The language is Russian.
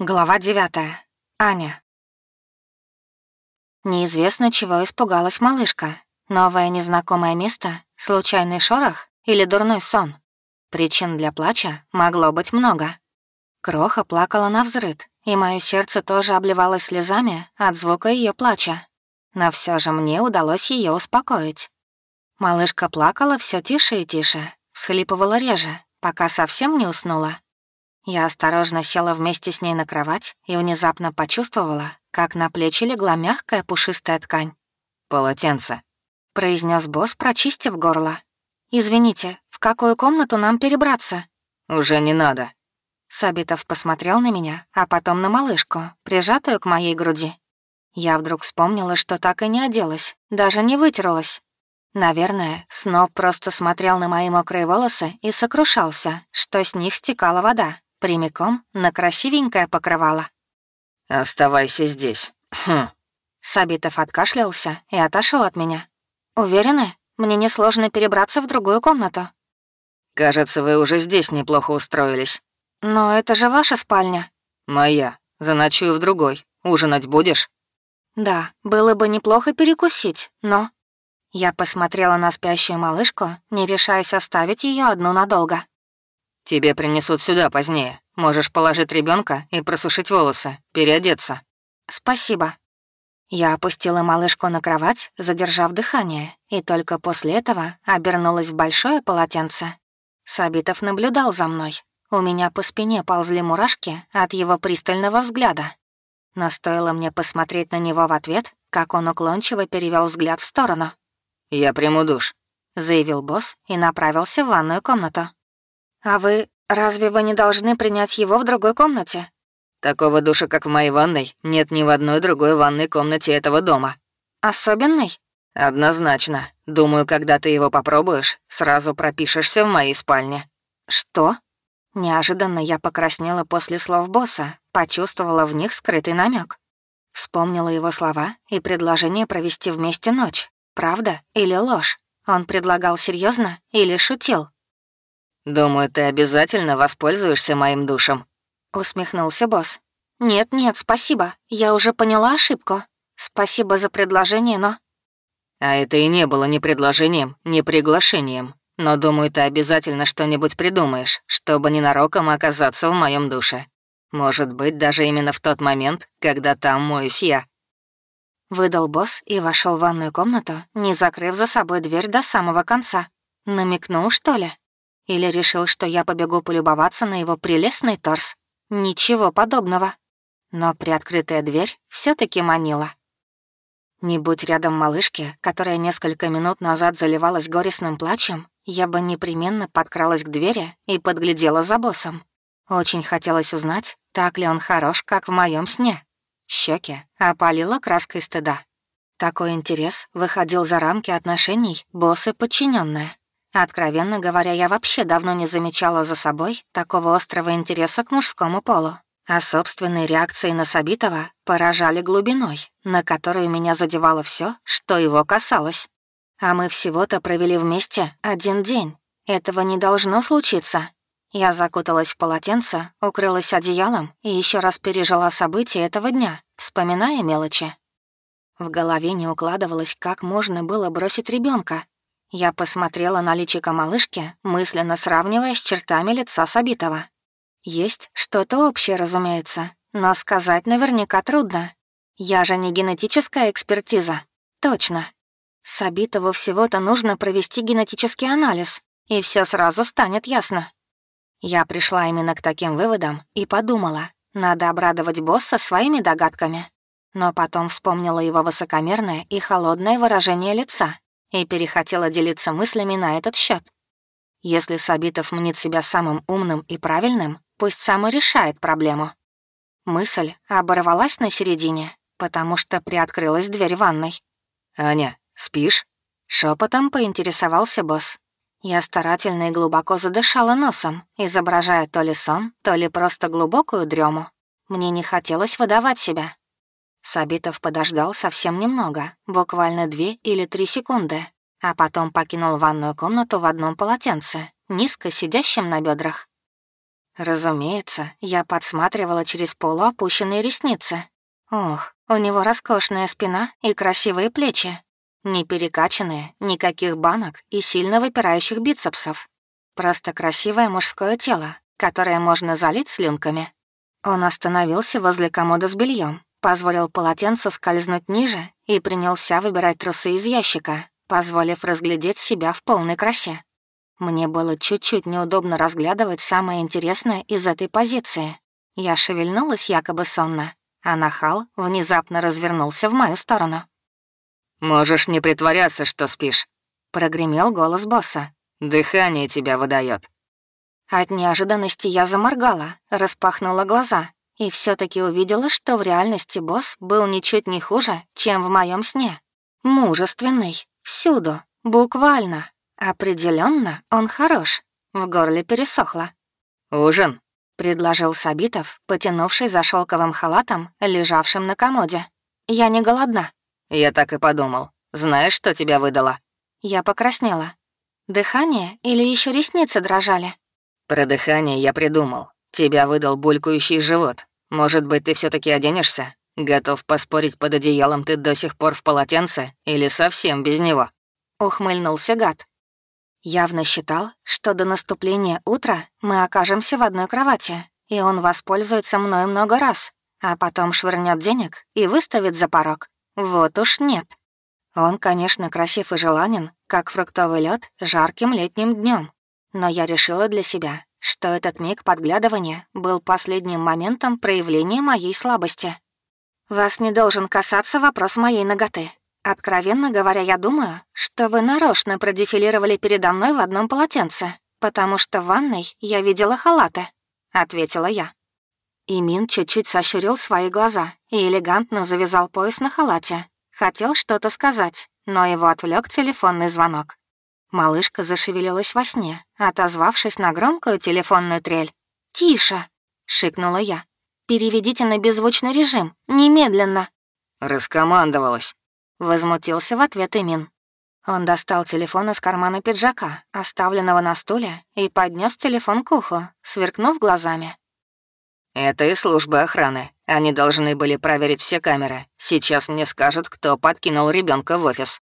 Глава девятая. Аня. Неизвестно, чего испугалась малышка. Новое незнакомое место, случайный шорох или дурной сон. Причин для плача могло быть много. Кроха плакала на взрыд, и мое сердце тоже обливалось слезами от звука ее плача. Но все же мне удалось ее успокоить. Малышка плакала все тише и тише, всхлипывала реже, пока совсем не уснула. Я осторожно села вместе с ней на кровать и внезапно почувствовала, как на плечи легла мягкая пушистая ткань. «Полотенце», — произнес босс, прочистив горло. «Извините, в какую комнату нам перебраться?» «Уже не надо». Сабитов посмотрел на меня, а потом на малышку, прижатую к моей груди. Я вдруг вспомнила, что так и не оделась, даже не вытерлась. Наверное, Сноб просто смотрел на мои мокрые волосы и сокрушался, что с них стекала вода прямиком на красивенькое покрывало. «Оставайся здесь. Хм». Сабитов откашлялся и отошел от меня. «Уверены? Мне несложно перебраться в другую комнату». «Кажется, вы уже здесь неплохо устроились». «Но это же ваша спальня». «Моя. Заночую в другой. Ужинать будешь?» «Да, было бы неплохо перекусить, но...» Я посмотрела на спящую малышку, не решаясь оставить ее одну надолго. Тебе принесут сюда позднее. Можешь положить ребенка и просушить волосы, переодеться». «Спасибо». Я опустила малышку на кровать, задержав дыхание, и только после этого обернулась в большое полотенце. Сабитов наблюдал за мной. У меня по спине ползли мурашки от его пристального взгляда. Но стоило мне посмотреть на него в ответ, как он уклончиво перевел взгляд в сторону. «Я приму душ», — заявил босс и направился в ванную комнату. «А вы... Разве вы не должны принять его в другой комнате?» «Такого душа, как в моей ванной, нет ни в одной другой ванной комнате этого дома». «Особенный?» «Однозначно. Думаю, когда ты его попробуешь, сразу пропишешься в моей спальне». «Что?» Неожиданно я покраснела после слов босса, почувствовала в них скрытый намек. Вспомнила его слова и предложение провести вместе ночь. Правда или ложь? Он предлагал серьезно или шутил? «Думаю, ты обязательно воспользуешься моим душем», — усмехнулся босс. «Нет-нет, спасибо. Я уже поняла ошибку. Спасибо за предложение, но...» «А это и не было ни предложением, ни приглашением. Но, думаю, ты обязательно что-нибудь придумаешь, чтобы ненароком оказаться в моем душе. Может быть, даже именно в тот момент, когда там моюсь я». Выдал босс и вошел в ванную комнату, не закрыв за собой дверь до самого конца. Намекнул, что ли? Или решил, что я побегу полюбоваться на его прелестный торс? Ничего подобного. Но приоткрытая дверь все таки манила. Не будь рядом малышки, которая несколько минут назад заливалась горестным плачем, я бы непременно подкралась к двери и подглядела за боссом. Очень хотелось узнать, так ли он хорош, как в моем сне. Щеки опалила краской стыда. Такой интерес выходил за рамки отношений босс и. Откровенно говоря, я вообще давно не замечала за собой такого острого интереса к мужскому полу. А собственные реакции на Сабитова поражали глубиной, на которую меня задевало все, что его касалось. А мы всего-то провели вместе один день. Этого не должно случиться. Я закуталась в полотенце, укрылась одеялом и еще раз пережила события этого дня, вспоминая мелочи. В голове не укладывалось, как можно было бросить ребенка, я посмотрела на личико малышки, мысленно сравнивая с чертами лица Сабитова. Есть что-то общее, разумеется, но сказать наверняка трудно. Я же не генетическая экспертиза. Точно. Сабитову всего-то нужно провести генетический анализ, и все сразу станет ясно. Я пришла именно к таким выводам и подумала, надо обрадовать босса своими догадками. Но потом вспомнила его высокомерное и холодное выражение лица и перехотела делиться мыслями на этот счет. Если Сабитов мнит себя самым умным и правильным, пусть сам и решает проблему. Мысль оборвалась на середине, потому что приоткрылась дверь ванной. «Аня, спишь?» Шепотом поинтересовался босс. Я старательно и глубоко задышала носом, изображая то ли сон, то ли просто глубокую дрему. Мне не хотелось выдавать себя, Сабитов подождал совсем немного, буквально две или три секунды, а потом покинул ванную комнату в одном полотенце, низко сидящем на бедрах. Разумеется, я подсматривала через полуопущенные ресницы. Ох, у него роскошная спина и красивые плечи. Не перекачанные, никаких банок и сильно выпирающих бицепсов. Просто красивое мужское тело, которое можно залить слюнками. Он остановился возле комода с бельем, позволил полотенцу скользнуть ниже и принялся выбирать трусы из ящика, позволив разглядеть себя в полной красе. Мне было чуть-чуть неудобно разглядывать самое интересное из этой позиции. Я шевельнулась якобы сонно, а нахал внезапно развернулся в мою сторону. «Можешь не притворяться, что спишь», — прогремел голос босса. «Дыхание тебя выдает. От неожиданности я заморгала, распахнула глаза и все таки увидела, что в реальности босс был ничуть не хуже, чем в моем сне. Мужественный, всюду, буквально. Определенно, он хорош. В горле пересохло. «Ужин?» — предложил Сабитов, потянувший за шелковым халатом, лежавшим на комоде. «Я не голодна». «Я так и подумал. Знаешь, что тебя выдало?» Я покраснела. Дыхание или еще ресницы дрожали? Про дыхание я придумал. Тебя выдал булькающий живот. Может быть, ты все таки оденешься? Готов поспорить под одеялом ты до сих пор в полотенце или совсем без него?» Ухмыльнулся гад. Явно считал, что до наступления утра мы окажемся в одной кровати, и он воспользуется мной много раз, а потом швырнет денег и выставит за порог. Вот уж нет. Он, конечно, красив и желанен, как фруктовый лед жарким летним днем, но я решила для себя, что этот миг подглядывания был последним моментом проявления моей слабости. «Вас не должен касаться вопрос моей ноготы. Откровенно говоря, я думаю, что вы нарочно продефилировали передо мной в одном полотенце, потому что в ванной я видела халаты», — ответила я. Имин чуть-чуть сощурил свои глаза и элегантно завязал пояс на халате. Хотел что-то сказать, но его отвлек телефонный звонок. Малышка зашевелилась во сне, отозвавшись на громкую телефонную трель. «Тише!» — шикнула я. «Переведите на беззвучный режим. Немедленно!» «Раскомандовалась!» — возмутился в ответ Имин. Он достал телефон из кармана пиджака, оставленного на стуле, и поднес телефон к уху, сверкнув глазами. «Это и служба охраны. Они должны были проверить все камеры. Сейчас мне скажут, кто подкинул ребенка в офис».